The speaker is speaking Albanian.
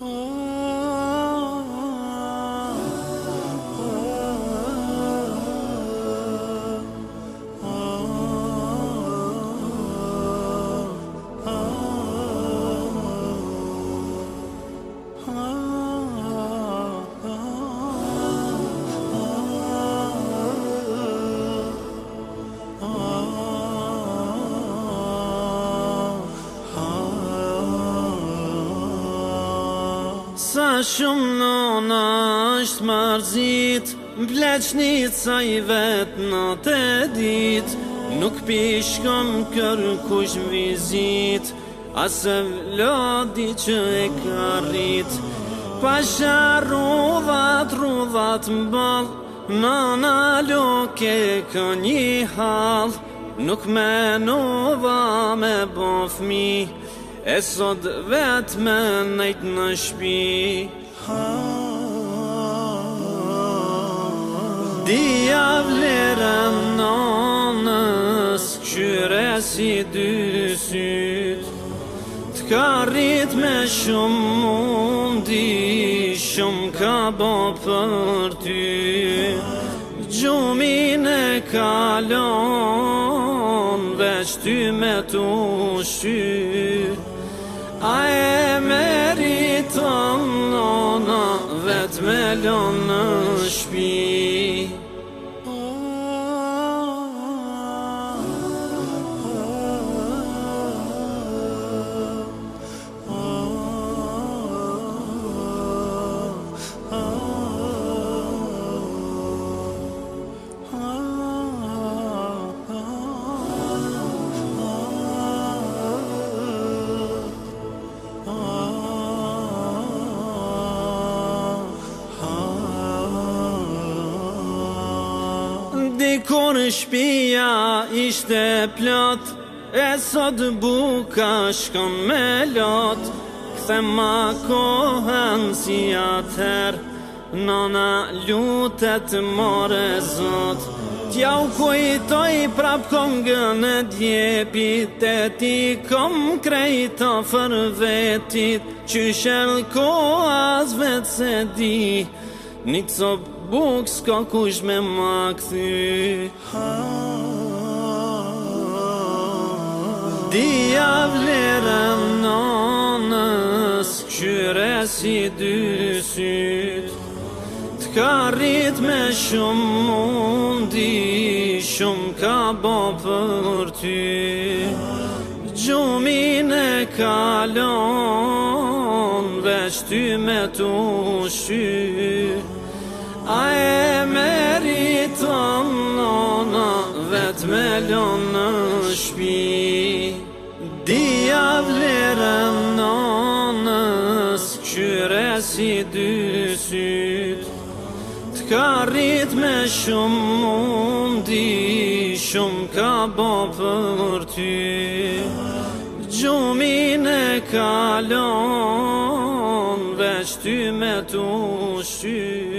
Oh. Sa shumë nona është marzit Bleqnit sa i vetë në të dit Nuk pishkom kërë kush vizit Asë vlodi që e karit Pasha rruvat, rruvat mbal Në në luke kë një hal Nuk me nuva me bofmi Nuk me nuva me bofmi E sot vet me nejt në shpi Dija vlerë nënës Qyre si dy syt Të ka rrit me shumë mundi Shumë ka bo për ty Gjumin e kalon Veç ty me të shyt A e me rritën në vetë me lënë në shpi Dikur shpia ishte plot E sot buka shkon me lot Kthe ma kohën si atër Nona lutet more zot Tja u kujtoj prap kongën e djepit E ti kom krejt ofër vetit Qy ko as vet ko as vet se di Një co buk s'ka kush me ma këthi Dija vlerëm nonës Qyre si dy syt T'ka rrit me shumë mundi Shumë ka bo për ty Gjumin e kalon veç ty me të shy A e meriton nona vet me lon në shpi Dia vlerën nonës qyre si dy syt Të ka rrit me shumë mundi shumë ka bo për ty Gjumin e kalon shtyme të shyë